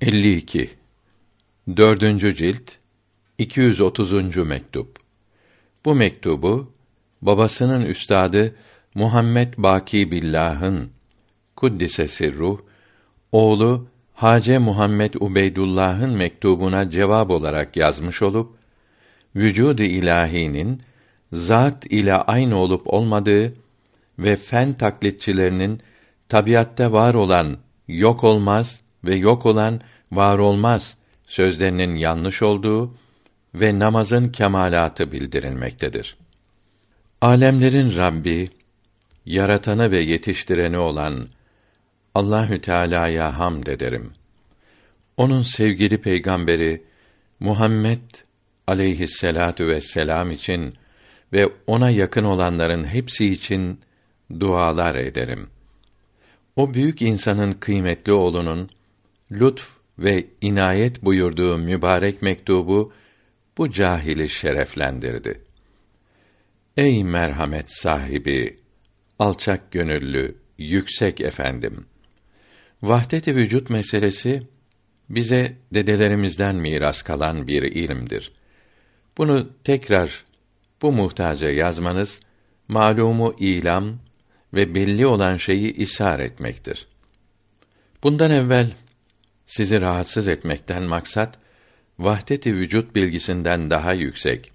52 Dördüncü cilt 230. mektup. Bu mektubu babasının üstadı Muhammed Baki Billah'ın kuddise sirruh oğlu Hace Muhammed Ubeydullah'ın mektubuna cevap olarak yazmış olup vücud-u ilahinin zat ile aynı olup olmadığı ve fen taklitçilerinin tabiatta var olan yok olmaz ve yok olan var olmaz sözlerinin yanlış olduğu ve namazın kemalatı bildirilmektedir. Alemlerin Rabbi, yaratanı ve yetiştireni olan Allahü Teala'ya hamd ederim. Onun sevgili peygamberi Muhammed aleyhisselatu vesselam için ve ona yakın olanların hepsi için dualar ederim. O büyük insanın kıymetli oğlunun lütf ve inayet buyurduğu mübarek mektubu bu cahili şereflendirdi. Ey merhamet sahibi, alçak gönüllü, yüksek efendim. Vahdet-i vücut meselesi bize dedelerimizden miras kalan bir ilimdir. Bunu tekrar bu muhtaca yazmanız malumu ilam ve belli olan şeyi ishar etmektir. Bundan evvel sizi rahatsız etmekten maksat vahdet-i vücut bilgisinden daha yüksek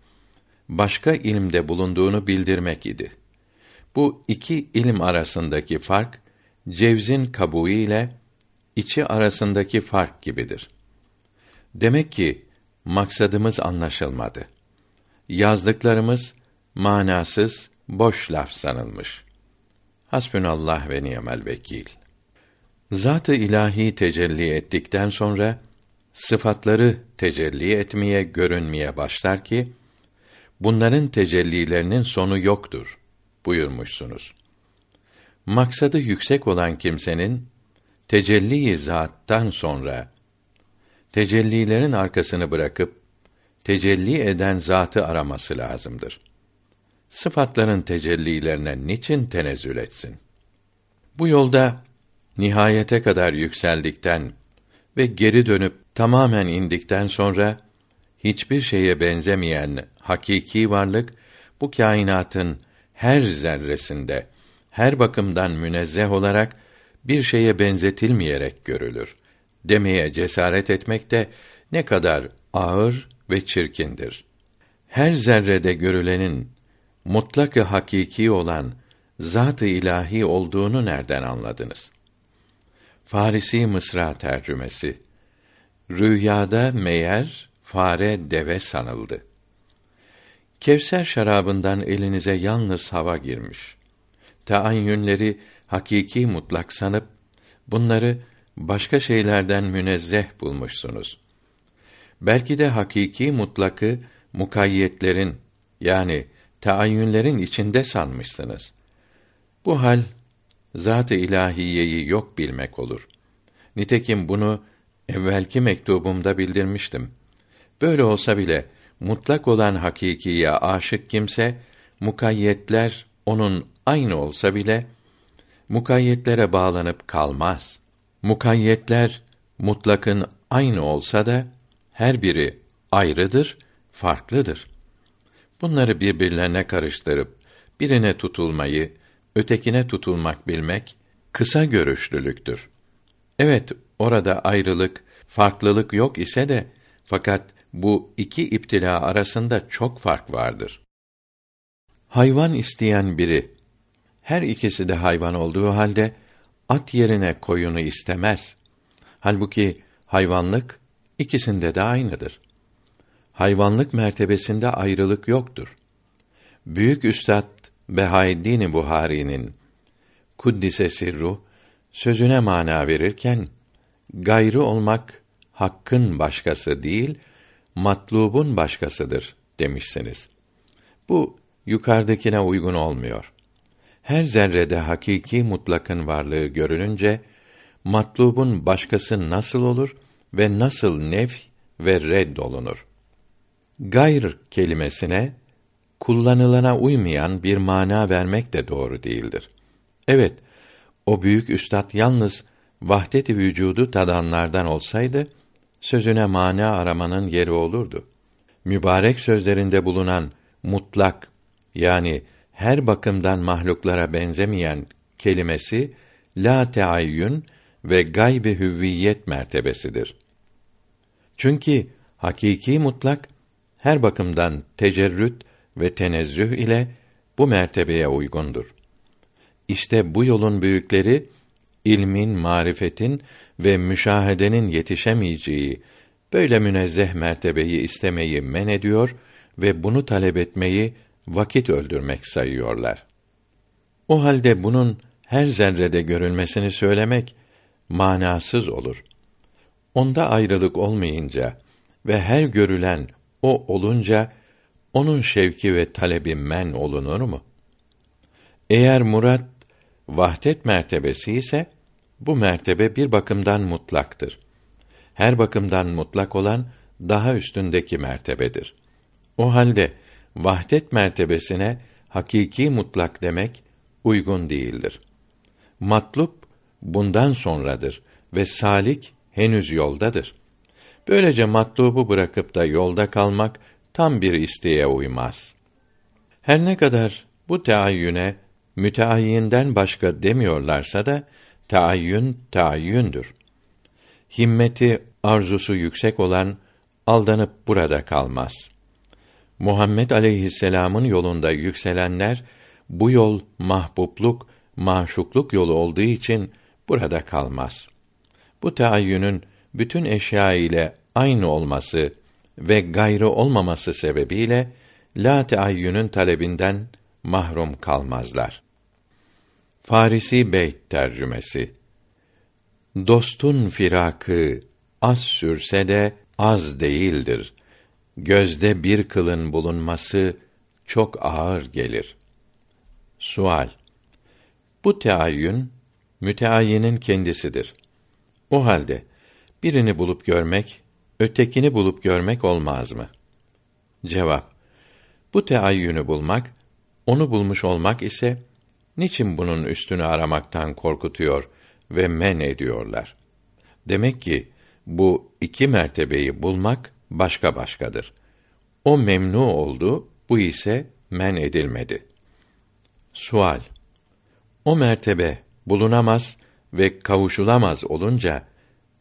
başka ilimde bulunduğunu bildirmek idi. Bu iki ilim arasındaki fark cevzin kabuğu ile içi arasındaki fark gibidir. Demek ki maksadımız anlaşılmadı. Yazdıklarımız manasız, boş laf sanılmış. Hasbünallah ve ni'mel vekil. Zat-ı ilahi tecelli ettikten sonra sıfatları tecelli etmeye, görünmeye başlar ki bunların tecellilerinin sonu yoktur buyurmuşsunuz. Maksadı yüksek olan kimsenin tecelli zattan sonra tecellilerin arkasını bırakıp tecelli eden zatı araması lazımdır. Sıfatların tecellilerine niçin tenezzül etsin? Bu yolda nihayete kadar yükseldikten ve geri dönüp tamamen indikten sonra hiçbir şeye benzemeyen hakiki varlık bu kainatın her zerresinde her bakımdan münezzeh olarak bir şeye benzetilmeyerek görülür demeye cesaret etmek de ne kadar ağır ve çirkindir. Her zerrede görülenin mutlak hakiki olan zat-ı ilahi olduğunu nereden anladınız? Farisi Mısra tercümesi. Rüyada meğer fare deve sanıldı. Kevser şarabından elinize yalnız hava girmiş. Taayyünleri hakiki mutlak sanıp bunları başka şeylerden münezzeh bulmuşsunuz. Belki de hakiki mutlakı mukayyetlerin yani taayyünlerin içinde sanmışsınız. Bu hal zat-ı ilahiyeyi yok bilmek olur. Nitekim bunu evvelki mektubumda bildirmiştim. Böyle olsa bile mutlak olan hakikiye aşık kimse mukayyetler onun aynı olsa bile mukayyetlere bağlanıp kalmaz. Mukayyetler mutlakın aynı olsa da her biri ayrıdır, farklıdır. Bunları birbirlerine karıştırıp birine tutulmayı, ötekine tutulmak bilmek kısa görüşlülüktür. Evet, orada ayrılık, farklılık yok ise de fakat bu iki iptila arasında çok fark vardır. Hayvan isteyen biri her ikisi de hayvan olduğu halde at yerine koyunu istemez. Halbuki hayvanlık ikisinde de aynıdır. Hayvanlık mertebesinde ayrılık yoktur. Büyük üstad Behaeddin Buhari'nin Kuddise sirru sözüne mana verirken gayrı olmak hakkın başkası değil, matlubun başkasıdır demişsiniz. Bu yukarıdakine uygun olmuyor. Her zerrede hakiki mutlakın varlığı görününce matlubun başkası nasıl olur ve nasıl nef ve red olunur? Gayr kelimesine kullanılana uymayan bir mana vermek de doğru değildir. Evet, o büyük üstad yalnız vahdet-i vücudu tadanlardan olsaydı sözüne mana aramanın yeri olurdu. Mübarek sözlerinde bulunan mutlak yani her bakımdan mahluklara benzemeyen kelimesi la teayyün ve gayb-i hüviyet mertebesidir. Çünkü hakiki mutlak her bakımdan tecerrüt ve tenezzüh ile bu mertebeye uygundur. İşte bu yolun büyükleri ilmin, marifetin ve müşahedenin yetişemeyeceği böyle münezzeh mertebeyi istemeyi men ediyor ve bunu talep etmeyi vakit öldürmek sayıyorlar. O halde bunun her zerrede görülmesini söylemek manasız olur. Onda ayrılık olmayınca ve her görülen o olunca onun şevki ve talebi men olunur mu? Eğer murat vahdet mertebesi ise bu mertebe bir bakımdan mutlaktır. Her bakımdan mutlak olan daha üstündeki mertebedir. O halde vahdet mertebesine hakiki mutlak demek uygun değildir. Matlup bundan sonradır ve salik henüz yoldadır. Böylece matlubu bırakıp da yolda kalmak tam bir isteğe uymaz. Her ne kadar bu teayyüne müteayyinden başka demiyorlarsa da taayyün taayyündür. Himmeti, arzusu yüksek olan aldanıp burada kalmaz. Muhammed aleyhisselam'ın yolunda yükselenler bu yol mahbubluk, maşukluk yolu olduğu için burada kalmaz. Bu taayyünün bütün eşya ile aynı olması ve gayrı olmaması sebebiyle la teayyünün talebinden mahrum kalmazlar. Farisi Beyt tercümesi Dostun firakı az sürse de az değildir. Gözde bir kılın bulunması çok ağır gelir. Sual Bu teayyün müteayyinin kendisidir. O halde birini bulup görmek, ötekini bulup görmek olmaz mı? Cevap Bu teayyünü bulmak, onu bulmuş olmak ise niçin bunun üstünü aramaktan korkutuyor ve men ediyorlar? Demek ki bu iki mertebeyi bulmak başka başkadır. O memnu oldu, bu ise men edilmedi. Sual O mertebe bulunamaz ve kavuşulamaz olunca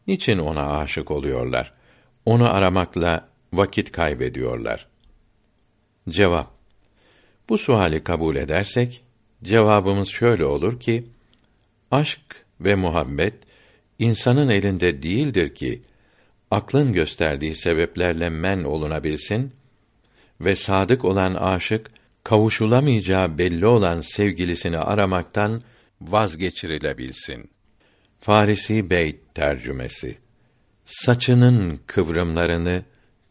niçin ona aşık oluyorlar? Onu aramakla vakit kaybediyorlar. Cevap Bu suali kabul edersek cevabımız şöyle olur ki aşk ve muhabbet insanın elinde değildir ki aklın gösterdiği sebeplerle men olunabilsin ve sadık olan aşık kavuşulamayacağı belli olan sevgilisini aramaktan vazgeçirilebilsin. Farisi Beyt tercümesi Saçının kıvrımlarını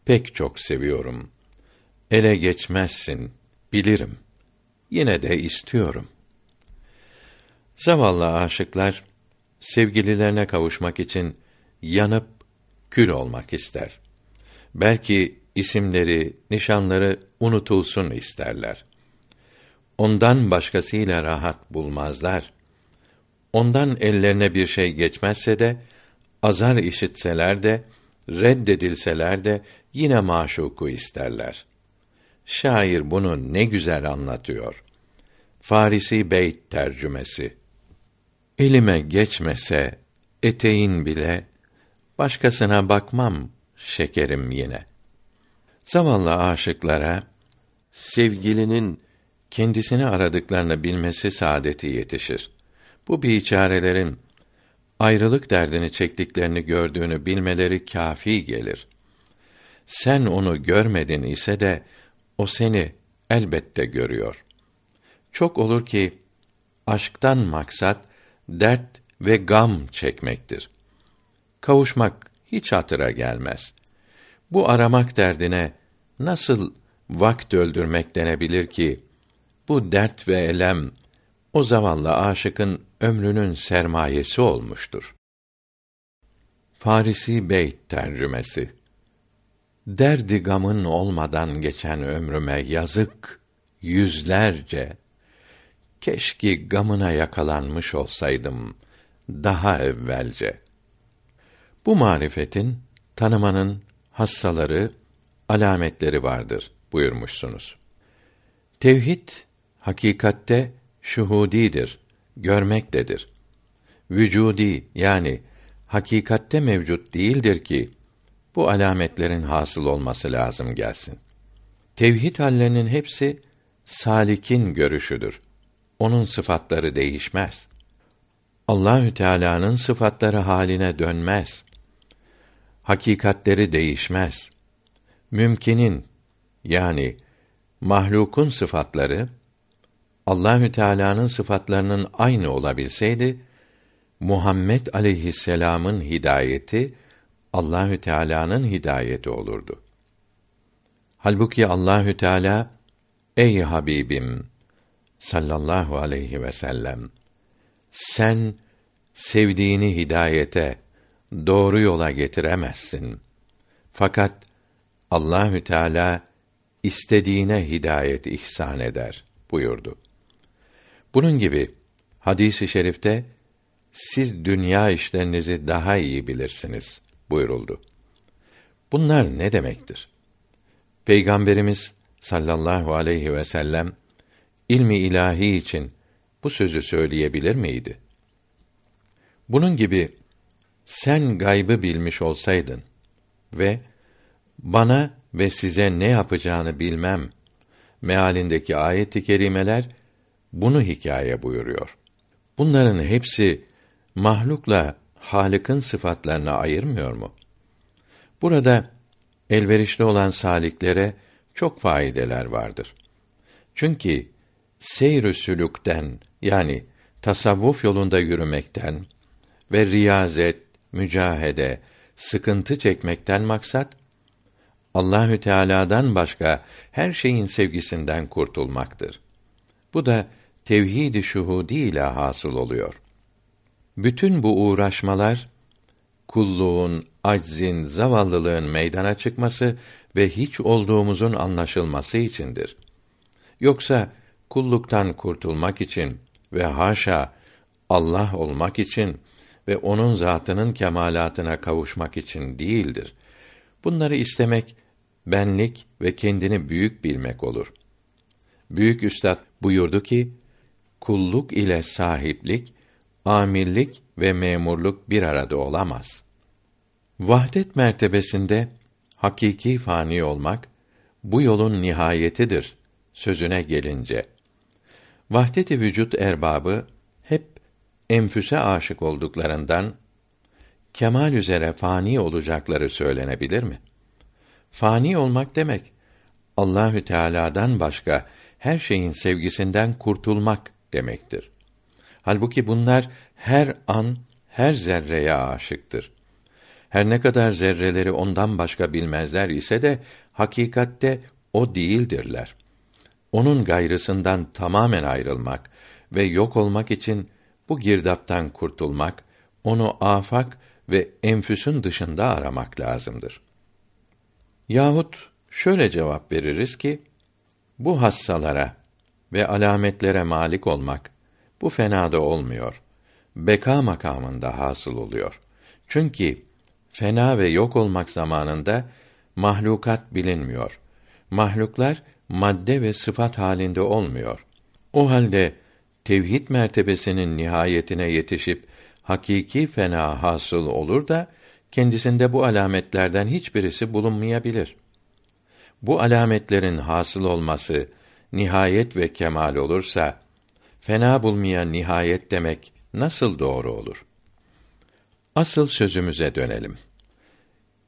pek çok seviyorum. Ele geçmezsin, bilirim. Yine de istiyorum. Zavallı aşıklar sevgililerine kavuşmak için yanıp kül olmak ister. Belki isimleri, nişanları unutulsun isterler. Ondan başkasıyla rahat bulmazlar. Ondan ellerine bir şey geçmezse de azar işitseler de reddedilseler de yine maşuku isterler. Şair bunu ne güzel anlatıyor. Farisi Beyt tercümesi. Elime geçmese eteğin bile başkasına bakmam şekerim yine. Zavallı aşıklara sevgilinin kendisini aradıklarını bilmesi saadeti yetişir. Bu biçarelerin ayrılık derdini çektiklerini gördüğünü bilmeleri kafi gelir. Sen onu görmedin ise de o seni elbette görüyor. Çok olur ki aşktan maksat dert ve gam çekmektir. Kavuşmak hiç hatıra gelmez. Bu aramak derdine nasıl vakt öldürmek denebilir ki bu dert ve elem o zavallı aşıkın ömrünün sermayesi olmuştur. Farisi Beyt tercümesi Derdi gamın olmadan geçen ömrüme yazık yüzlerce keşke gamına yakalanmış olsaydım daha evvelce. Bu marifetin tanımanın hassaları, alametleri vardır buyurmuşsunuz. Tevhid hakikatte şuhudidir, görmektedir. Vücudi yani hakikatte mevcut değildir ki bu alametlerin hasıl olması lazım gelsin. Tevhid hallerinin hepsi salikin görüşüdür. Onun sıfatları değişmez. Allahü Teala'nın sıfatları haline dönmez. Hakikatleri değişmez. Mümkinin yani mahlukun sıfatları Allahü Teala'nın sıfatlarının aynı olabilseydi Muhammed aleyhisselam'ın hidayeti Allahü Teala'nın hidayeti olurdu. Halbuki Allahü Teala ey Habibim sallallahu aleyhi ve sellem sen sevdiğini hidayete doğru yola getiremezsin. Fakat Allahü Teala istediğine hidayet ihsan eder buyurdu. Bunun gibi hadisi i şerifte siz dünya işlerinizi daha iyi bilirsiniz buyuruldu. Bunlar ne demektir? Peygamberimiz sallallahu aleyhi ve sellem ilmi ilahi için bu sözü söyleyebilir miydi? Bunun gibi sen gaybı bilmiş olsaydın ve bana ve size ne yapacağını bilmem mealindeki ayet-i kerimeler bunu hikaye buyuruyor. Bunların hepsi mahlukla Halık'ın sıfatlarını ayırmıyor mu? Burada elverişli olan saliklere çok faydeler vardır. Çünkü seyr-ü sülükten yani tasavvuf yolunda yürümekten ve riyazet, mücahede, sıkıntı çekmekten maksat Allahü Teala'dan başka her şeyin sevgisinden kurtulmaktır. Bu da tevhid-i şuhudi ile hasıl oluyor. Bütün bu uğraşmalar kulluğun, aczin, zavallılığın meydana çıkması ve hiç olduğumuzun anlaşılması içindir. Yoksa kulluktan kurtulmak için ve haşa Allah olmak için ve onun zatının kemalatına kavuşmak için değildir. Bunları istemek benlik ve kendini büyük bilmek olur. Büyük üstad buyurdu ki, kulluk ile sahiplik, amirlik ve memurluk bir arada olamaz. Vahdet mertebesinde hakiki fani olmak bu yolun nihayetidir sözüne gelince vahdet-i vücut erbabı hep enfüse aşık olduklarından kemal üzere fani olacakları söylenebilir mi? Fani olmak demek Allahü Teala'dan başka her şeyin sevgisinden kurtulmak demektir. Halbuki bunlar her an her zerreye aşıktır. Her ne kadar zerreleri ondan başka bilmezler ise de hakikatte o değildirler. Onun gayrısından tamamen ayrılmak ve yok olmak için bu girdaptan kurtulmak, onu afak ve enfüsün dışında aramak lazımdır. Yahut şöyle cevap veririz ki, bu hassalara ve alametlere malik olmak, bu fenada olmuyor. Beka makamında hasıl oluyor. Çünkü fena ve yok olmak zamanında mahlukat bilinmiyor. Mahluklar madde ve sıfat halinde olmuyor. O halde tevhid mertebesinin nihayetine yetişip hakiki fena hasıl olur da kendisinde bu alametlerden hiçbirisi bulunmayabilir. Bu alametlerin hasıl olması nihayet ve kemal olursa fena bulmayan nihayet demek nasıl doğru olur? Asıl sözümüze dönelim.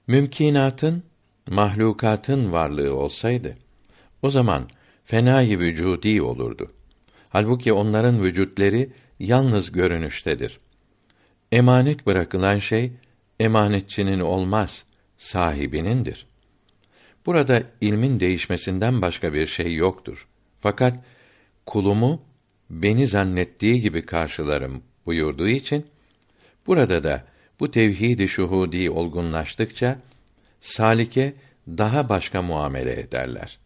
Mümkinatın, mahlukatın varlığı olsaydı, o zaman fenayı vücudi olurdu. Halbuki onların vücutleri yalnız görünüştedir. Emanet bırakılan şey emanetçinin olmaz, sahibinindir. Burada ilmin değişmesinden başka bir şey yoktur. Fakat kulumu beni zannettiği gibi karşılarım buyurduğu için burada da bu tevhid-i şuhudi olgunlaştıkça salike daha başka muamele ederler.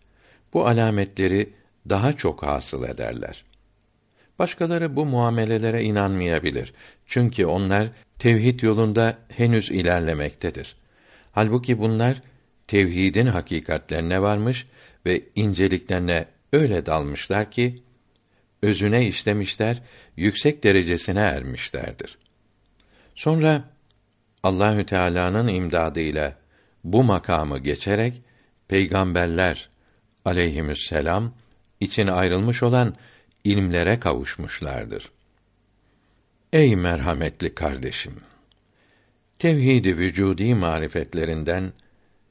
Bu alametleri daha çok hasıl ederler. Başkaları bu muamelelere inanmayabilir. Çünkü onlar tevhid yolunda henüz ilerlemektedir. Halbuki bunlar tevhidin hakikatlerine varmış ve inceliklerine öyle dalmışlar ki özüne işlemişler, yüksek derecesine ermişlerdir. Sonra Allahü Teala'nın imdadıyla bu makamı geçerek peygamberler aleyhisselam için ayrılmış olan ilmlere kavuşmuşlardır. Ey merhametli kardeşim! Tevhid-i vücudi marifetlerinden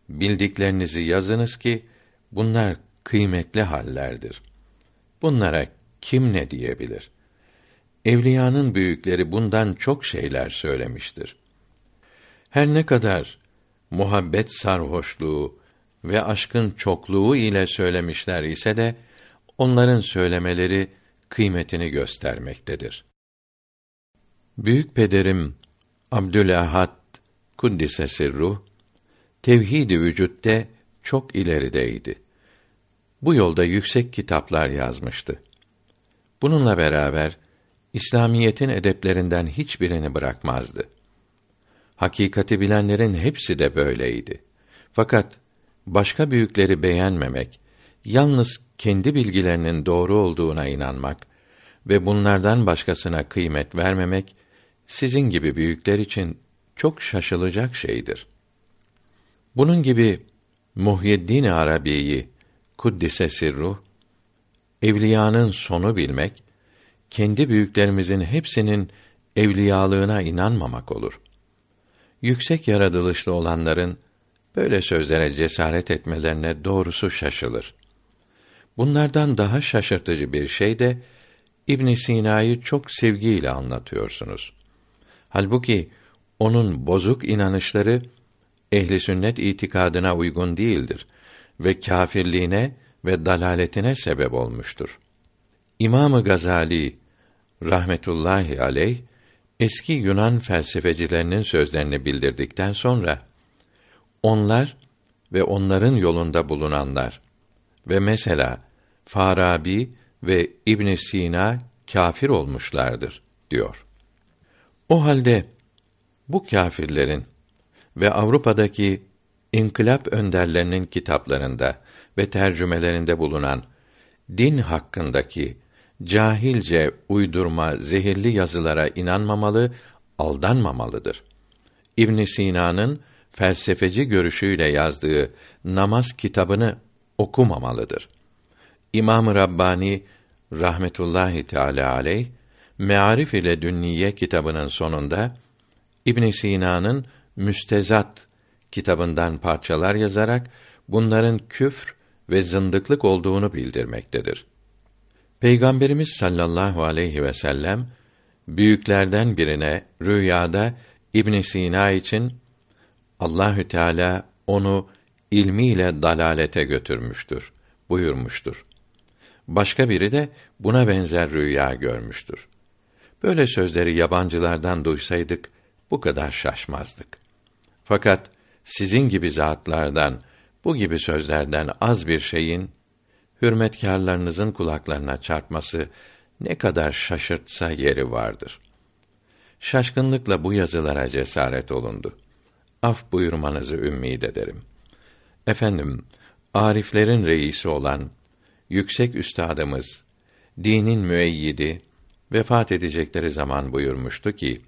bildiklerinizi yazınız ki bunlar kıymetli hallerdir. Bunlara kim ne diyebilir? Evliyanın büyükleri bundan çok şeyler söylemiştir. Her ne kadar muhabbet sarhoşluğu ve aşkın çokluğu ile söylemişler ise de onların söylemeleri kıymetini göstermektedir. Büyük pederim Abdülahad kuddise sirruh tevhid-i vücutta çok ilerideydi. Bu yolda yüksek kitaplar yazmıştı. Bununla beraber İslamiyetin edeplerinden hiçbirini bırakmazdı. Hakikati bilenlerin hepsi de böyleydi. Fakat başka büyükleri beğenmemek, yalnız kendi bilgilerinin doğru olduğuna inanmak ve bunlardan başkasına kıymet vermemek sizin gibi büyükler için çok şaşılacak şeydir. Bunun gibi Muhyiddin Arabi'yi kuddise sirruh evliyanın sonu bilmek kendi büyüklerimizin hepsinin evliyalığına inanmamak olur. Yüksek yaratılışlı olanların böyle sözlere cesaret etmelerine doğrusu şaşılır. Bunlardan daha şaşırtıcı bir şey de İbn Sina'yı çok sevgiyle anlatıyorsunuz. Halbuki onun bozuk inanışları ehli sünnet itikadına uygun değildir ve kâfirliğine ve dalaletine sebep olmuştur. İmamı Gazali rahmetullahi aleyh eski Yunan felsefecilerinin sözlerini bildirdikten sonra onlar ve onların yolunda bulunanlar ve mesela Farabi ve İbn Sina kâfir olmuşlardır diyor. O halde bu kâfirlerin ve Avrupa'daki inkılap önderlerinin kitaplarında ve tercümelerinde bulunan din hakkındaki cahilce uydurma zehirli yazılara inanmamalı, aldanmamalıdır. İbn Sina'nın felsefeci görüşüyle yazdığı namaz kitabını okumamalıdır. İmam-ı Rabbani rahmetullahi teala aleyh Mearif ile Dünniye kitabının sonunda İbn Sina'nın Müstezat kitabından parçalar yazarak bunların küfr ve zındıklık olduğunu bildirmektedir. Peygamberimiz sallallahu aleyhi ve sellem büyüklerden birine rüyada İbn Sina için Allahü Teala onu ilmiyle dalalete götürmüştür buyurmuştur. Başka biri de buna benzer rüya görmüştür. Böyle sözleri yabancılardan duysaydık bu kadar şaşmazdık. Fakat sizin gibi zatlardan bu gibi sözlerden az bir şeyin hürmetkarlarınızın kulaklarına çarpması ne kadar şaşırtsa yeri vardır. Şaşkınlıkla bu yazılara cesaret olundu. Af buyurmanızı ümmid ederim. Efendim, ariflerin reisi olan yüksek üstadımız, dinin müeyyidi, vefat edecekleri zaman buyurmuştu ki,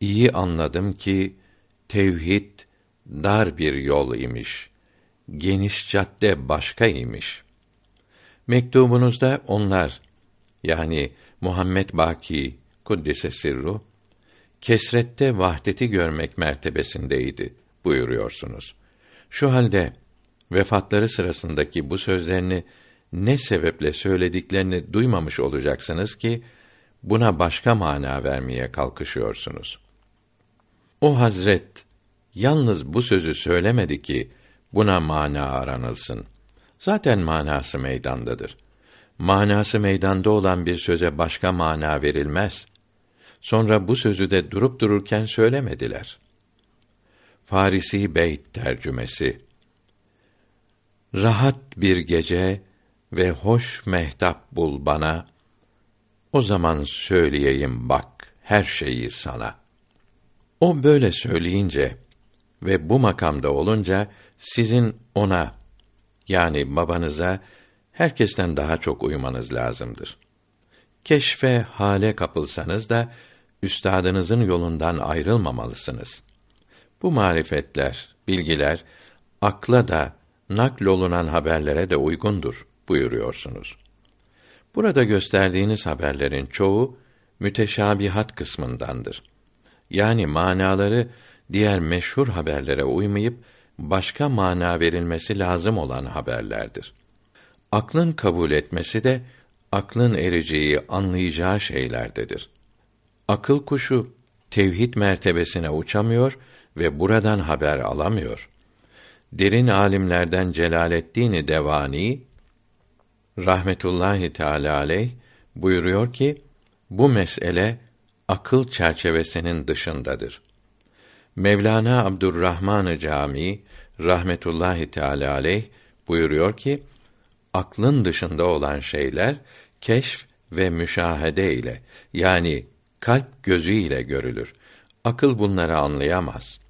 iyi anladım ki, tevhid dar bir yol imiş, geniş cadde başka imiş. Mektubunuzda onlar, yani Muhammed Baki, Kuddise Sirru, kesrette vahdeti görmek mertebesindeydi buyuruyorsunuz. Şu halde vefatları sırasındaki bu sözlerini ne sebeple söylediklerini duymamış olacaksınız ki buna başka mana vermeye kalkışıyorsunuz. O Hazret yalnız bu sözü söylemedi ki buna mana aranılsın. Zaten manası meydandadır. Manası meydanda olan bir söze başka mana verilmez. Sonra bu sözü de durup dururken söylemediler. Farisi Beyt tercümesi Rahat bir gece ve hoş mehtap bul bana, O zaman söyleyeyim bak her şeyi sana. O böyle söyleyince ve bu makamda olunca sizin ona yani babanıza herkesten daha çok uymanız lazımdır. Keşfe hale kapılsanız da üstadınızın yolundan ayrılmamalısınız. Bu marifetler, bilgiler akla da naklolunan haberlere de uygundur buyuruyorsunuz. Burada gösterdiğiniz haberlerin çoğu müteşabihat kısmındandır. Yani manaları diğer meşhur haberlere uymayıp başka mana verilmesi lazım olan haberlerdir. Aklın kabul etmesi de aklın ereceği, anlayacağı şeylerdedir. Akıl kuşu tevhid mertebesine uçamıyor ve buradan haber alamıyor. Derin alimlerden Celaleddin Devani rahmetullahi teala aleyh buyuruyor ki bu mesele akıl çerçevesinin dışındadır. Mevlana Abdurrahman Camii rahmetullahi teala aleyh buyuruyor ki aklın dışında olan şeyler keşf ve müşahede ile yani kalp gözü ile görülür. Akıl bunları anlayamaz.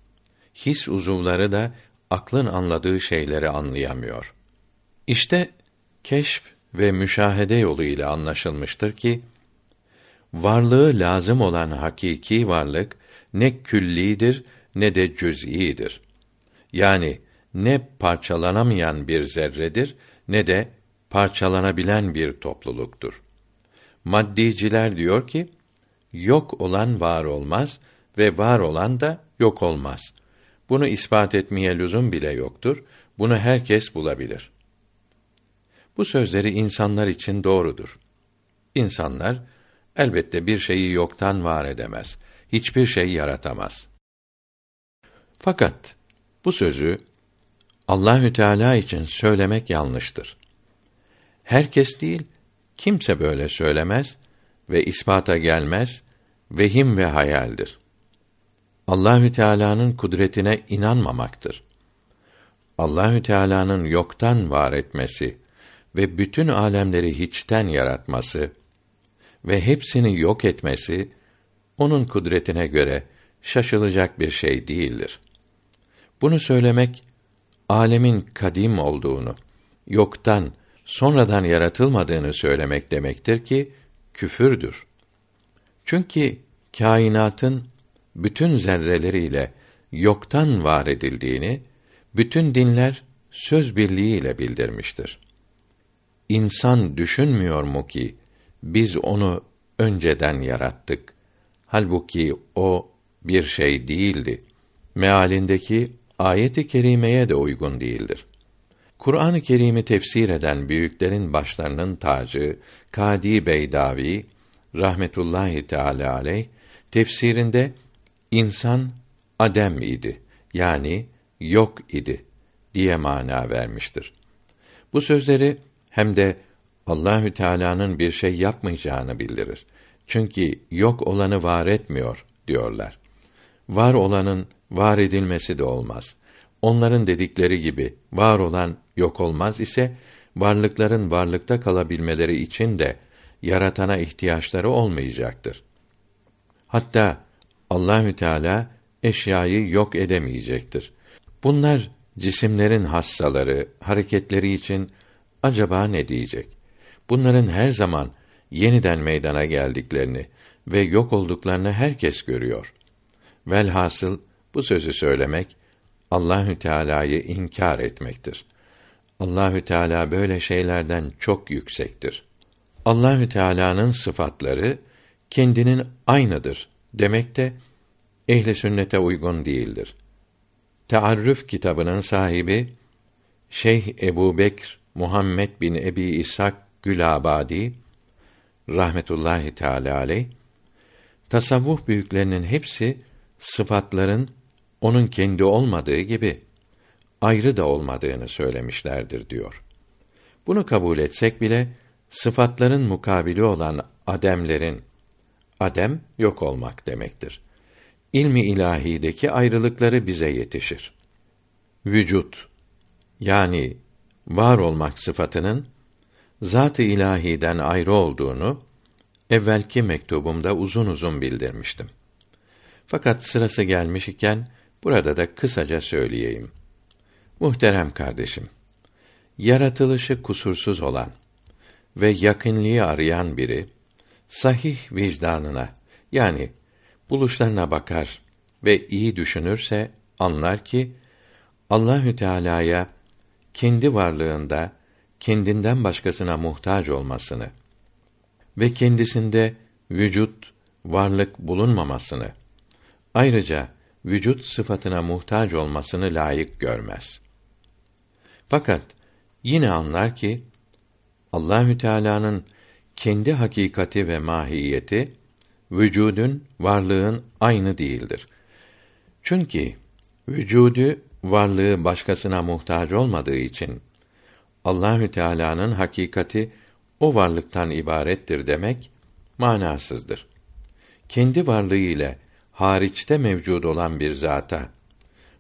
His uzuvları da aklın anladığı şeyleri anlayamıyor. İşte keşf ve müşahede yoluyla anlaşılmıştır ki varlığı lazım olan hakiki varlık ne küllidir ne de cüz'idir. Yani ne parçalanamayan bir zerredir ne de parçalanabilen bir topluluktur. Maddiciler diyor ki yok olan var olmaz ve var olan da yok olmaz. Bunu ispat etmeye lüzum bile yoktur. Bunu herkes bulabilir. Bu sözleri insanlar için doğrudur. İnsanlar elbette bir şeyi yoktan var edemez. Hiçbir şey yaratamaz. Fakat bu sözü Allahü Teala için söylemek yanlıştır. Herkes değil, kimse böyle söylemez ve ispata gelmez, vehim ve hayaldir. Allahü Teala'nın kudretine inanmamaktır. Allahü Teala'nın yoktan var etmesi ve bütün alemleri hiçten yaratması ve hepsini yok etmesi onun kudretine göre şaşılacak bir şey değildir. Bunu söylemek alemin kadim olduğunu, yoktan sonradan yaratılmadığını söylemek demektir ki küfürdür. Çünkü kainatın bütün zerreleriyle yoktan var edildiğini bütün dinler söz birliğiyle bildirmiştir. İnsan düşünmüyor mu ki biz onu önceden yarattık. Halbuki o bir şey değildi. Mealindeki ayet-i kerimeye de uygun değildir. Kur'an-ı Kerim'i tefsir eden büyüklerin başlarının tacı Kadi Beydavi rahmetullahi teala aleyh tefsirinde insan adem idi. Yani yok idi diye mana vermiştir. Bu sözleri hem de Allahü Teala'nın bir şey yapmayacağını bildirir. Çünkü yok olanı var etmiyor diyorlar. Var olanın var edilmesi de olmaz. Onların dedikleri gibi var olan yok olmaz ise varlıkların varlıkta kalabilmeleri için de yaratana ihtiyaçları olmayacaktır. Hatta Allahü Teala eşyayı yok edemeyecektir. Bunlar cisimlerin hassaları, hareketleri için acaba ne diyecek? Bunların her zaman yeniden meydana geldiklerini ve yok olduklarını herkes görüyor. Velhasıl bu sözü söylemek Allahü Teala'yı inkar etmektir. Allahü Teala böyle şeylerden çok yüksektir. Allahü Teala'nın sıfatları kendinin aynıdır demek de ehli sünnete uygun değildir. Tearrüf kitabının sahibi Şeyh Ebu Bekr Muhammed bin Ebi İshak Gülabadi rahmetullahi teala aleyh tasavvuf büyüklerinin hepsi sıfatların onun kendi olmadığı gibi ayrı da olmadığını söylemişlerdir diyor. Bunu kabul etsek bile sıfatların mukabili olan ademlerin adem yok olmak demektir. İlmi ilahideki ayrılıkları bize yetişir. Vücut yani var olmak sıfatının zat-ı ilahiden ayrı olduğunu evvelki mektubumda uzun uzun bildirmiştim. Fakat sırası gelmiş iken burada da kısaca söyleyeyim. Muhterem kardeşim, yaratılışı kusursuz olan ve yakınlığı arayan biri sahih vicdanına yani buluşlarına bakar ve iyi düşünürse anlar ki Allahü Teala'ya kendi varlığında kendinden başkasına muhtaç olmasını ve kendisinde vücut, varlık bulunmamasını, ayrıca vücut sıfatına muhtaç olmasını layık görmez. Fakat yine anlar ki Allahü Teala'nın kendi hakikati ve mahiyeti vücudun, varlığın aynı değildir. Çünkü vücudu, varlığı başkasına muhtaç olmadığı için Allahü Teala'nın hakikati o varlıktan ibarettir demek manasızdır. Kendi varlığı ile hariçte mevcud olan bir zata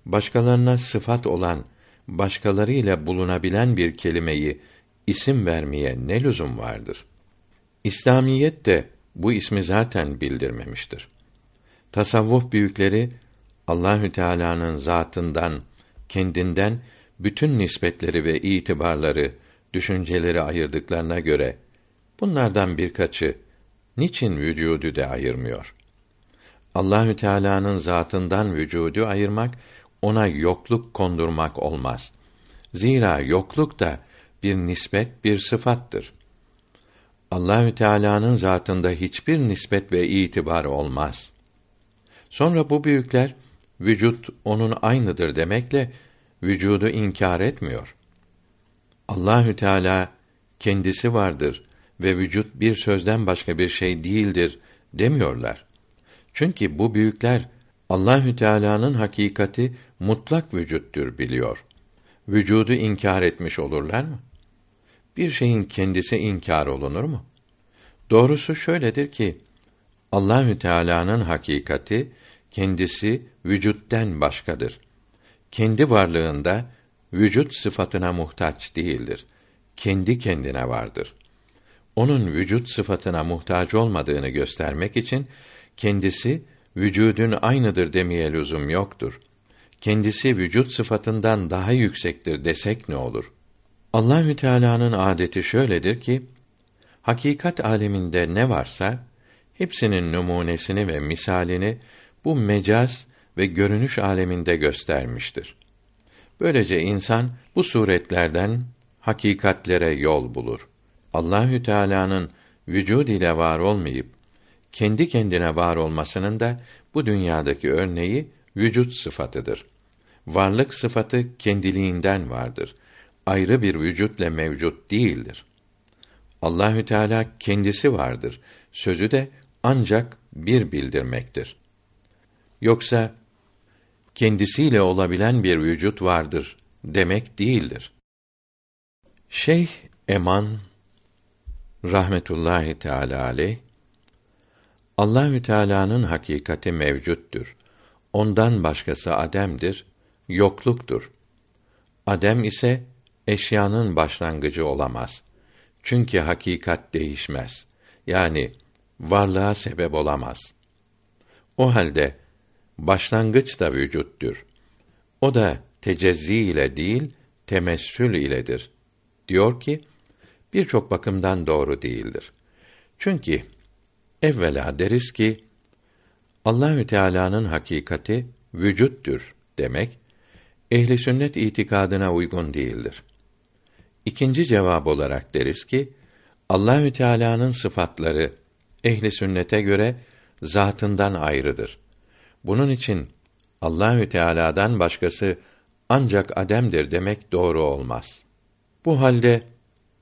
başkalarına sıfat olan başkaları ile bulunabilen bir kelimeyi isim vermeye ne lüzum vardır? İslamiyet de bu ismi zaten bildirmemiştir. Tasavvuf büyükleri Allahü Teala'nın zatından, kendinden bütün nispetleri ve itibarları, düşünceleri ayırdıklarına göre bunlardan birkaçı niçin vücudu da ayırmıyor? Allahü Teala'nın zatından vücudu ayırmak ona yokluk kondurmak olmaz. Zira yokluk da bir nispet, bir sıfattır. Allahü Teala'nın zatında hiçbir nispet ve itibar olmaz. Sonra bu büyükler vücut onun aynıdır demekle vücudu inkar etmiyor. Allahü Teala kendisi vardır ve vücut bir sözden başka bir şey değildir demiyorlar. Çünkü bu büyükler Allahü Teala'nın hakikati mutlak vücuttur biliyor. Vücudu inkar etmiş olurlar mı? Bir şeyin kendisi inkar olunur mu? Doğrusu şöyledir ki Allahü Teala'nın hakikati kendisi vücutten başkadır. Kendi varlığında vücut sıfatına muhtaç değildir. Kendi kendine vardır. Onun vücut sıfatına muhtaç olmadığını göstermek için kendisi vücudun aynıdır demeye lüzum yoktur. Kendisi vücut sıfatından daha yüksektir desek ne olur? Allahü Teala'nın adeti şöyledir ki hakikat aleminde ne varsa hepsinin numunesini ve misalini bu mecaz ve görünüş aleminde göstermiştir. Böylece insan bu suretlerden hakikatlere yol bulur. Allahü Teala'nın vücud ile var olmayıp kendi kendine var olmasının da bu dünyadaki örneği vücut sıfatıdır. Varlık sıfatı kendiliğinden vardır. Ayrı bir vücutla mevcut değildir. Allahü Teala kendisi vardır. Sözü de ancak bir bildirmektir. Yoksa kendisiyle olabilen bir vücut vardır demek değildir. Şeyh Eman rahmetullahi teala aleyh Allahü Teala'nın hakikati mevcuttur. Ondan başkası ademdir, yokluktur. Adem ise eşyanın başlangıcı olamaz. Çünkü hakikat değişmez. Yani varlığa sebep olamaz. O halde başlangıç da vücuttur. O da tecezzi ile değil, temessül iledir. Diyor ki, birçok bakımdan doğru değildir. Çünkü evvela deriz ki Allahü Teala'nın hakikati vücuttur demek ehli sünnet itikadına uygun değildir. İkinci cevap olarak deriz ki Allahü Teala'nın sıfatları ehli sünnete göre zatından ayrıdır. Bunun için Allahü Teala'dan başkası ancak ademdir demek doğru olmaz. Bu halde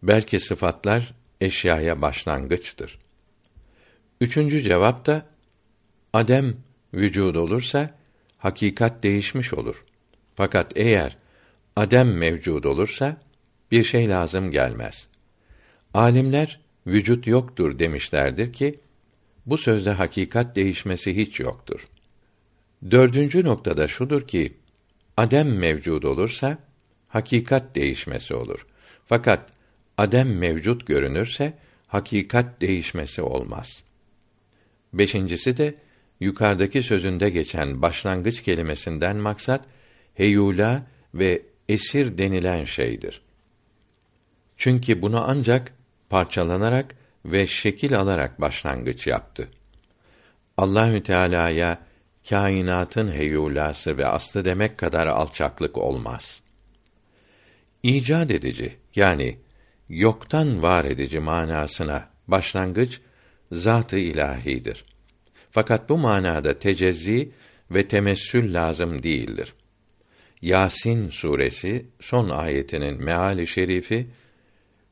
belki sıfatlar eşyaya başlangıçtır. Üçüncü cevap da adem vücud olursa hakikat değişmiş olur. Fakat eğer adem mevcud olursa bir şey lazım gelmez. Alimler vücut yoktur demişlerdir ki bu sözde hakikat değişmesi hiç yoktur. Dördüncü noktada şudur ki adem mevcud olursa hakikat değişmesi olur. Fakat adem mevcut görünürse hakikat değişmesi olmaz. Beşincisi de yukarıdaki sözünde geçen başlangıç kelimesinden maksat heyula ve esir denilen şeydir. Çünkü bunu ancak parçalanarak ve şekil alarak başlangıç yaptı. Allahü Teala'ya kainatın heyulası ve aslı demek kadar alçaklık olmaz. İcat edici yani yoktan var edici manasına başlangıç zat-ı ilahidir. Fakat bu manada tecezzi ve temessül lazım değildir. Yasin suresi son ayetinin meali şerifi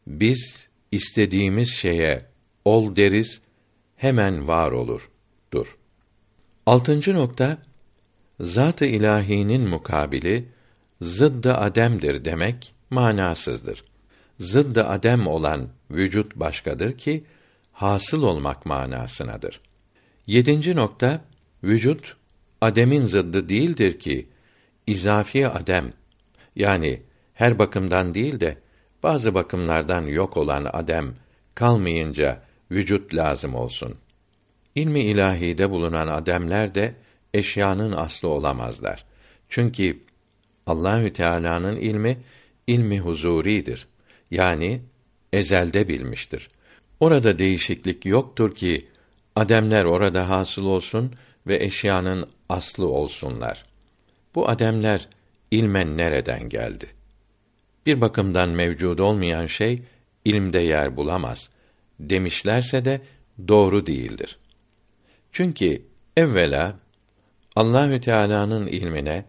biz istediğimiz şeye ol deriz hemen var olur dur. Altıncı nokta zat-ı ilahinin mukabili zıddı ademdir demek manasızdır. Zıddı adem olan vücut başkadır ki hasıl olmak manasınadır. Yedinci nokta vücut ademin zıddı değildir ki izafi adem yani her bakımdan değil de bazı bakımlardan yok olan adem kalmayınca vücut lazım olsun. İlmi ilahide bulunan ademler de eşyanın aslı olamazlar. Çünkü Allahü Teala'nın ilmi ilmi huzuridir. Yani ezelde bilmiştir. Orada değişiklik yoktur ki ademler orada hasıl olsun ve eşyanın aslı olsunlar. Bu ademler ilmen nereden geldi? Bir bakımdan mevcud olmayan şey ilmde yer bulamaz demişlerse de doğru değildir. Çünkü evvela Allahü Teala'nın ilmine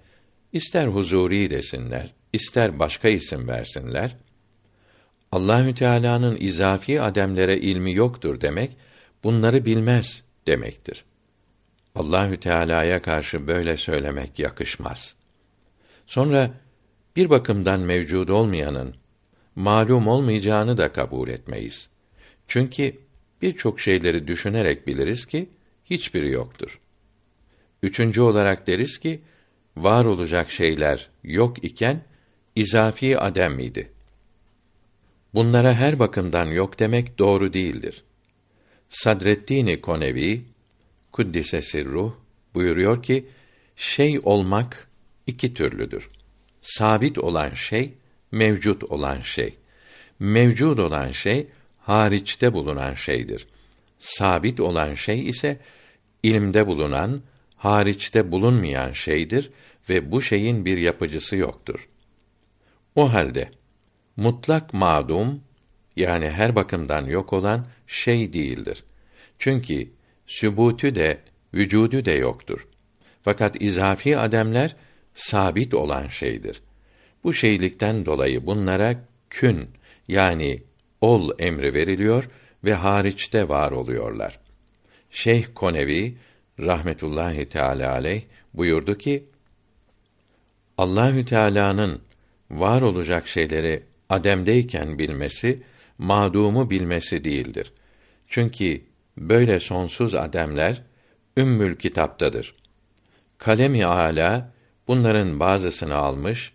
ister huzuri desinler, ister başka isim versinler, Allahü Teala'nın izafi ademlere ilmi yoktur demek, bunları bilmez demektir. Allahü Teala'ya karşı böyle söylemek yakışmaz. Sonra bir bakımdan mevcud olmayanın malum olmayacağını da kabul etmeyiz. Çünkü birçok şeyleri düşünerek biliriz ki hiçbiri yoktur. Üçüncü olarak deriz ki var olacak şeyler yok iken izafi adem idi. Bunlara her bakımdan yok demek doğru değildir. Sadreddin Konevi Kuddise Sirruh buyuruyor ki şey olmak iki türlüdür. Sabit olan şey, mevcut olan şey. Mevcud olan şey hariçte bulunan şeydir. Sabit olan şey ise ilimde bulunan, hariçte bulunmayan şeydir ve bu şeyin bir yapıcısı yoktur. O halde mutlak madum yani her bakımdan yok olan şey değildir. Çünkü sübutü de vücudu de yoktur. Fakat izafi ademler sabit olan şeydir. Bu şeylikten dolayı bunlara kün yani ol emri veriliyor ve hariçte var oluyorlar. Şeyh Konevi rahmetullahi teala aleyh buyurdu ki Allahü Teala'nın var olacak şeyleri ademdeyken bilmesi, madumu bilmesi değildir. Çünkü böyle sonsuz ademler ümmül kitaptadır. Kalemi ala bunların bazısını almış,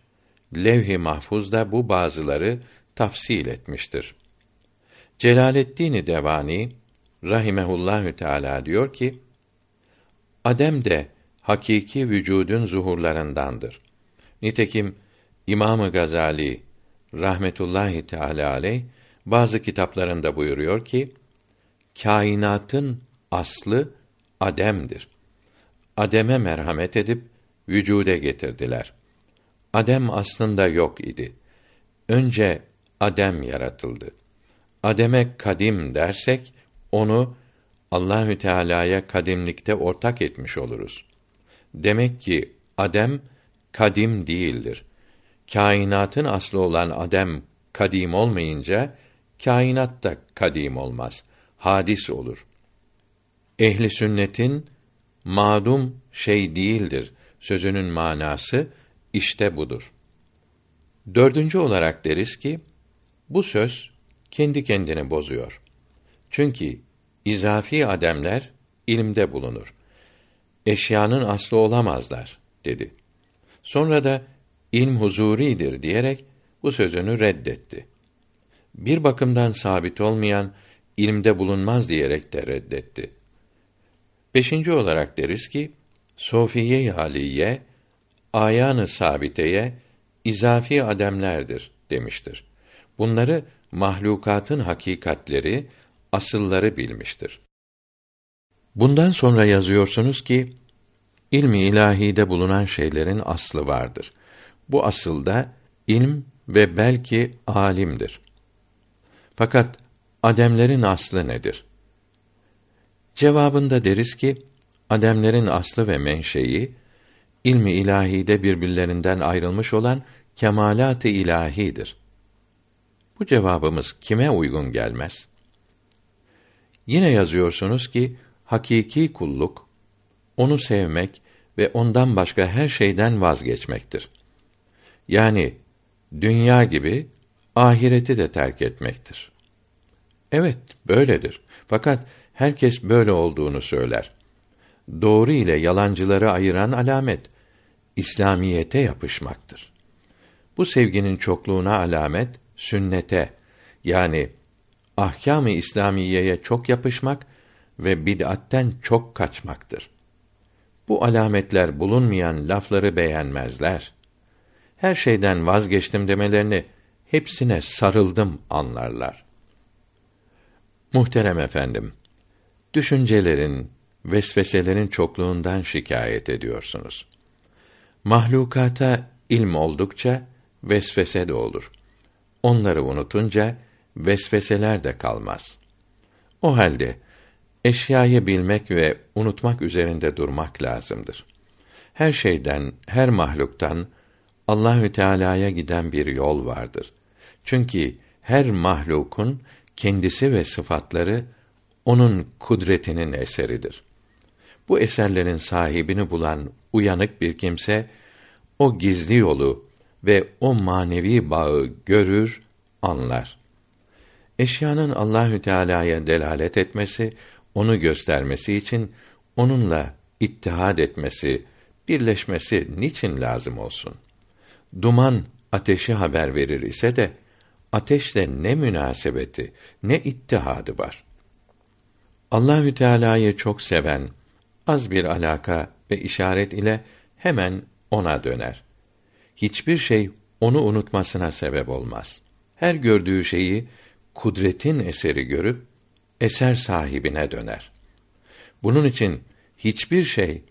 levh-i mahfuzda bu bazıları tafsil etmiştir. Celaleddin Devani rahimehullahü teala diyor ki: Adem de hakiki vücudun zuhurlarındandır. Nitekim İmamı Gazali rahmetullahi teala aleyh bazı kitaplarında buyuruyor ki kainatın aslı ademdir. Ademe merhamet edip vücude getirdiler. Adem aslında yok idi. Önce Adem yaratıldı. Adem'e kadim dersek onu Allahü Teala'ya kadimlikte ortak etmiş oluruz. Demek ki Adem kadim değildir. Kainatın aslı olan Adem kadim olmayınca kainat da kadim olmaz. Hadis olur. Ehli sünnetin madum şey değildir sözünün manası işte budur. Dördüncü olarak deriz ki bu söz kendi kendini bozuyor. Çünkü izafi ademler ilimde bulunur. Eşyanın aslı olamazlar dedi. Sonra da ilm huzuridir diyerek bu sözünü reddetti. Bir bakımdan sabit olmayan ilimde bulunmaz diyerek de reddetti. Beşinci olarak deriz ki, Sofiye-i Haliye, ayanı sabiteye izafi ademlerdir demiştir. Bunları mahlukatın hakikatleri, asılları bilmiştir. Bundan sonra yazıyorsunuz ki ilmi ilahide bulunan şeylerin aslı vardır. Bu asılda ilm ve belki alimdir. Fakat ademlerin aslı nedir? Cevabında deriz ki ademlerin aslı ve menşei ilmi ilahide birbirlerinden ayrılmış olan kemalat-ı ilahidir. Bu cevabımız kime uygun gelmez? Yine yazıyorsunuz ki hakiki kulluk onu sevmek ve ondan başka her şeyden vazgeçmektir. Yani dünya gibi ahireti de terk etmektir. Evet, böyledir. Fakat herkes böyle olduğunu söyler. Doğru ile yalancıları ayıran alamet İslamiyete yapışmaktır. Bu sevginin çokluğuna alamet sünnete yani ahkâm-ı İslamiyeye çok yapışmak ve bid'atten çok kaçmaktır. Bu alametler bulunmayan lafları beğenmezler. Her şeyden vazgeçtim demelerini hepsine sarıldım anlarlar. Muhterem efendim, düşüncelerin, vesveselerin çokluğundan şikayet ediyorsunuz. Mahlukata ilm oldukça vesvese de olur. Onları unutunca vesveseler de kalmaz. O halde eşyayı bilmek ve unutmak üzerinde durmak lazımdır. Her şeyden, her mahluktan Allahü Teala'ya giden bir yol vardır. Çünkü her mahlukun kendisi ve sıfatları onun kudretinin eseridir. Bu eserlerin sahibini bulan uyanık bir kimse o gizli yolu ve o manevi bağı görür, anlar. Eşyanın Allahü Teala'ya delalet etmesi, onu göstermesi için onunla ittihad etmesi, birleşmesi niçin lazım olsun? Duman ateşi haber verir ise de ateşle ne münasebeti, ne ittihadı var? Allahü Teala'yı çok seven az bir alaka ve işaret ile hemen ona döner. Hiçbir şey onu unutmasına sebep olmaz. Her gördüğü şeyi kudretin eseri görüp eser sahibine döner. Bunun için hiçbir şey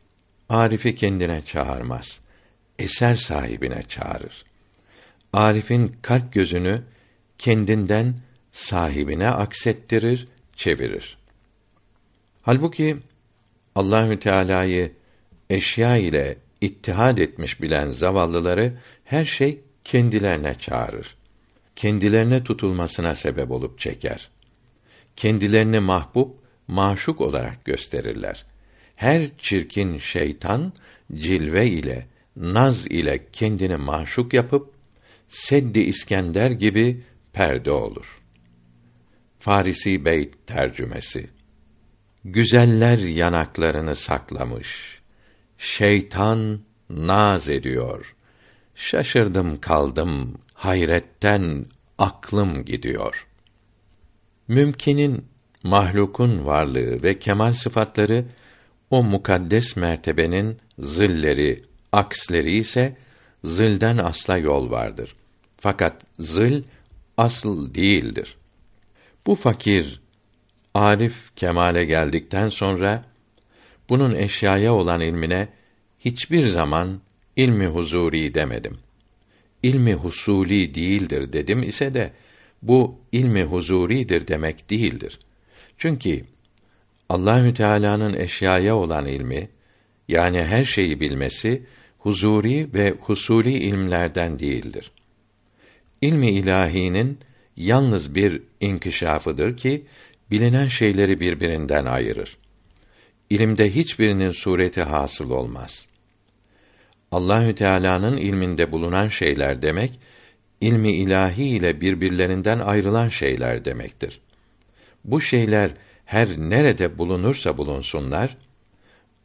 Arif'i kendine çağırmaz. Eser sahibine çağırır. Arif'in kalp gözünü kendinden sahibine aksettirir, çevirir. Halbuki Allahü Teala'yı eşya ile ittihad etmiş bilen zavallıları her şey kendilerine çağırır. Kendilerine tutulmasına sebep olup çeker. Kendilerini mahbub, maşuk olarak gösterirler. Her çirkin şeytan cilve ile, naz ile kendini maşuk yapıp Seddi İskender gibi perde olur. Farisi Beyt tercümesi Güzeller yanaklarını saklamış. Şeytan naz ediyor. Şaşırdım kaldım, hayretten aklım gidiyor. Mümkinin, mahlukun varlığı ve kemal sıfatları o mukaddes mertebenin zilleri, aksleri ise zilden asla yol vardır. Fakat zil asıl değildir. Bu fakir arif kemale geldikten sonra bunun eşyaya olan ilmine hiçbir zaman ilmi huzuri demedim. İlmi husuli değildir dedim ise de bu ilmi huzuridir demek değildir. Çünkü Allahü Teala'nın eşyaya olan ilmi yani her şeyi bilmesi huzuri ve husuli ilmlerden değildir. İlmi ilahinin yalnız bir inkişafıdır ki bilinen şeyleri birbirinden ayırır. İlimde hiçbirinin sureti hasıl olmaz. Allahü Teala'nın ilminde bulunan şeyler demek, ilmi ilahi ile birbirlerinden ayrılan şeyler demektir. Bu şeyler her nerede bulunursa bulunsunlar,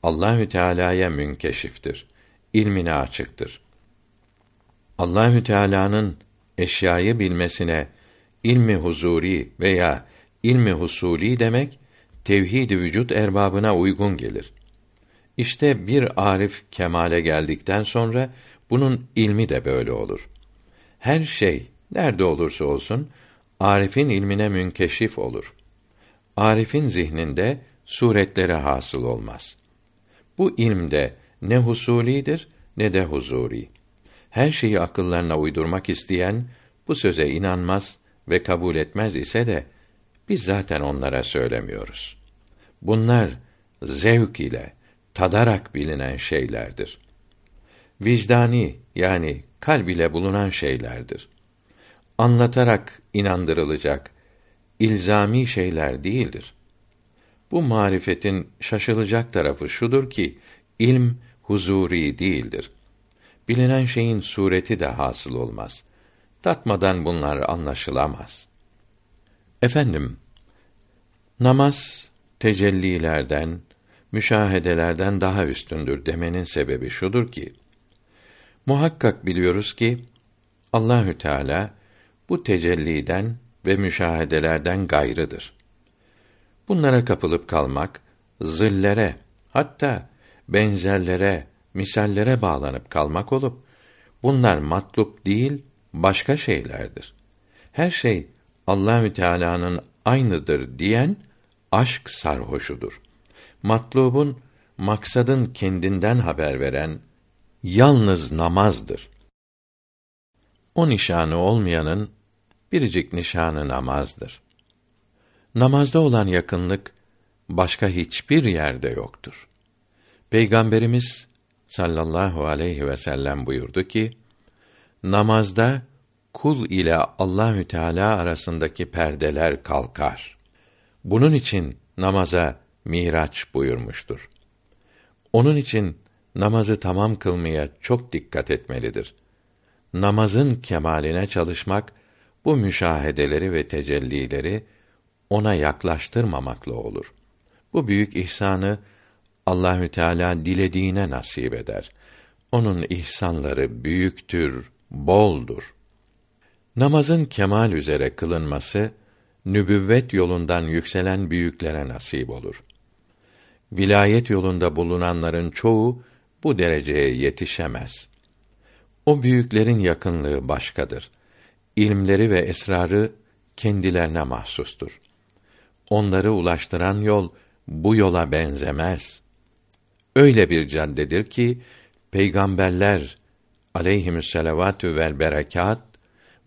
Allahü Teala'ya münkeşiftir. İlmine açıktır. Allahü Teala'nın eşyayı bilmesine ilmi huzuri veya ilmi husuli demek tevhid-i vücut erbabına uygun gelir. İşte bir arif kemale geldikten sonra bunun ilmi de böyle olur. Her şey nerede olursa olsun arifin ilmine münkeşif olur. Arifin zihninde suretlere hasıl olmaz. Bu ilmde ne husulidir ne de huzuri. Her şeyi akıllarına uydurmak isteyen bu söze inanmaz ve kabul etmez ise de biz zaten onlara söylemiyoruz. Bunlar zevk ile tadarak bilinen şeylerdir. Vicdani yani kalb ile bulunan şeylerdir. Anlatarak inandırılacak ilzami şeyler değildir. Bu marifetin şaşılacak tarafı şudur ki ilm huzuri değildir. Bilinen şeyin sureti de hasıl olmaz. Tatmadan bunlar anlaşılamaz. Efendim, namaz tecellilerden, müşahedelerden daha üstündür demenin sebebi şudur ki muhakkak biliyoruz ki Allahü Teala bu tecelliden ve müşahedelerden gayrıdır. Bunlara kapılıp kalmak zillere hatta benzerlere, misallere bağlanıp kalmak olup bunlar matlup değil, başka şeylerdir. Her şey Allahü Teala'nın aynıdır diyen aşk sarhoşudur. Matlubun maksadın kendinden haber veren yalnız namazdır. O nişanı olmayanın biricik nişanı namazdır. Namazda olan yakınlık başka hiçbir yerde yoktur. Peygamberimiz sallallahu aleyhi ve sellem buyurdu ki: Namazda kul ile Allahü Teala arasındaki perdeler kalkar. Bunun için namaza miraç buyurmuştur. Onun için namazı tamam kılmaya çok dikkat etmelidir. Namazın kemaline çalışmak bu müşahedeleri ve tecellileri ona yaklaştırmamakla olur. Bu büyük ihsanı Allahü Teala dilediğine nasip eder. Onun ihsanları büyüktür, boldur. Namazın kemal üzere kılınması nübüvvet yolundan yükselen büyüklere nasip olur. Vilayet yolunda bulunanların çoğu bu dereceye yetişemez. O büyüklerin yakınlığı başkadır. İlmleri ve esrarı kendilerine mahsustur. Onları ulaştıran yol bu yola benzemez. Öyle bir caddedir ki peygamberler aleyhimüsselavatü vel berekat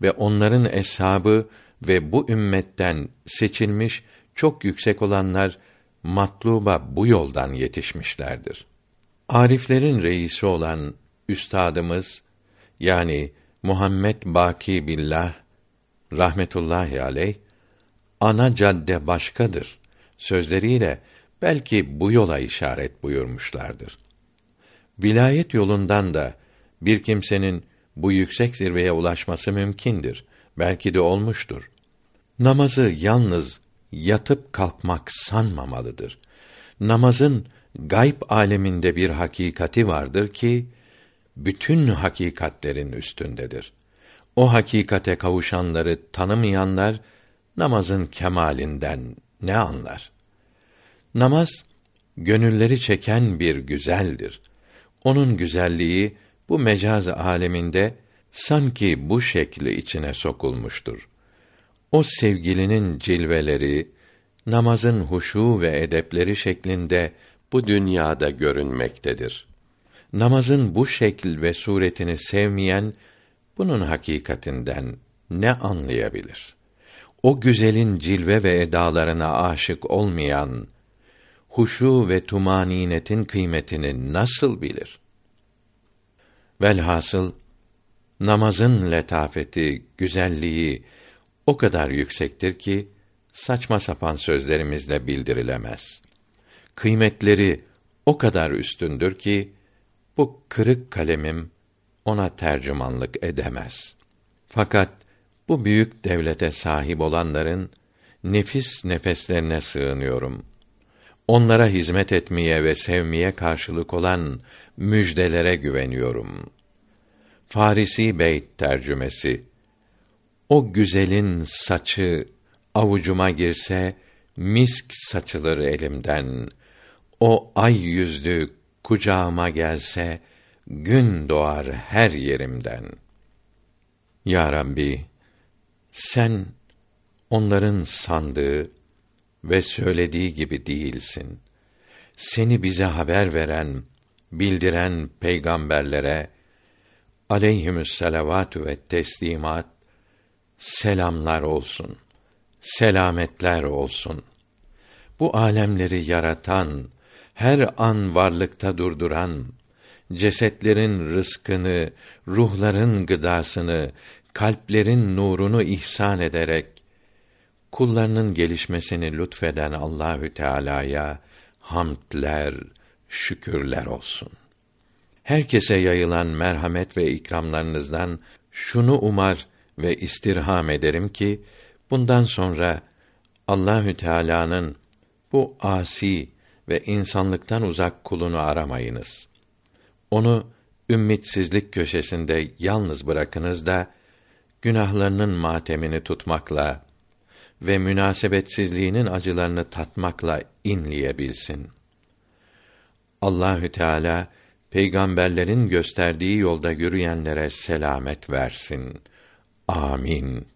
ve onların eshabı ve bu ümmetten seçilmiş çok yüksek olanlar matluba bu yoldan yetişmişlerdir. Ariflerin reisi olan üstadımız yani Muhammed Baki Billah rahmetullahi aleyh ana cadde başkadır sözleriyle belki bu yola işaret buyurmuşlardır. Vilayet yolundan da bir kimsenin bu yüksek zirveye ulaşması mümkindir. Belki de olmuştur. Namazı yalnız yatıp kalkmak sanmamalıdır. Namazın gayb aleminde bir hakikati vardır ki bütün hakikatlerin üstündedir. O hakikate kavuşanları tanımayanlar namazın kemalinden ne anlar? Namaz gönülleri çeken bir güzeldir. Onun güzelliği bu mecaz aleminde sanki bu şekli içine sokulmuştur. O sevgilinin cilveleri, namazın huşu ve edepleri şeklinde bu dünyada görünmektedir. Namazın bu şekil ve suretini sevmeyen bunun hakikatinden ne anlayabilir? O güzelin cilve ve edalarına aşık olmayan huşu ve tumaninetin kıymetini nasıl bilir? Velhasıl namazın letafeti, güzelliği o kadar yüksektir ki saçma sapan sözlerimizle bildirilemez. Kıymetleri o kadar üstündür ki bu kırık kalemim ona tercümanlık edemez. Fakat bu büyük devlete sahip olanların nefis nefeslerine sığınıyorum. Onlara hizmet etmeye ve sevmeye karşılık olan müjdelere güveniyorum. Farisi Beyt tercümesi O güzelin saçı avucuma girse misk saçılır elimden. O ay yüzlü kucağıma gelse gün doğar her yerimden. Ya Rabbi, sen onların sandığı ve söylediği gibi değilsin. Seni bize haber veren, bildiren peygamberlere aleyhimüs selavatü ve teslimat selamlar olsun. Selametler olsun. Bu alemleri yaratan, her an varlıkta durduran, cesetlerin rızkını, ruhların gıdasını, kalplerin nurunu ihsan ederek kullarının gelişmesini lütfeden Allahü Teala'ya hamdler, şükürler olsun. Herkese yayılan merhamet ve ikramlarınızdan şunu umar ve istirham ederim ki bundan sonra Allahü Teala'nın bu asi ve insanlıktan uzak kulunu aramayınız. Onu ümmitsizlik köşesinde yalnız bırakınız da günahlarının matemini tutmakla ve münasebetsizliğinin acılarını tatmakla inleyebilsin. Allahü Teala peygamberlerin gösterdiği yolda yürüyenlere selamet versin. Amin.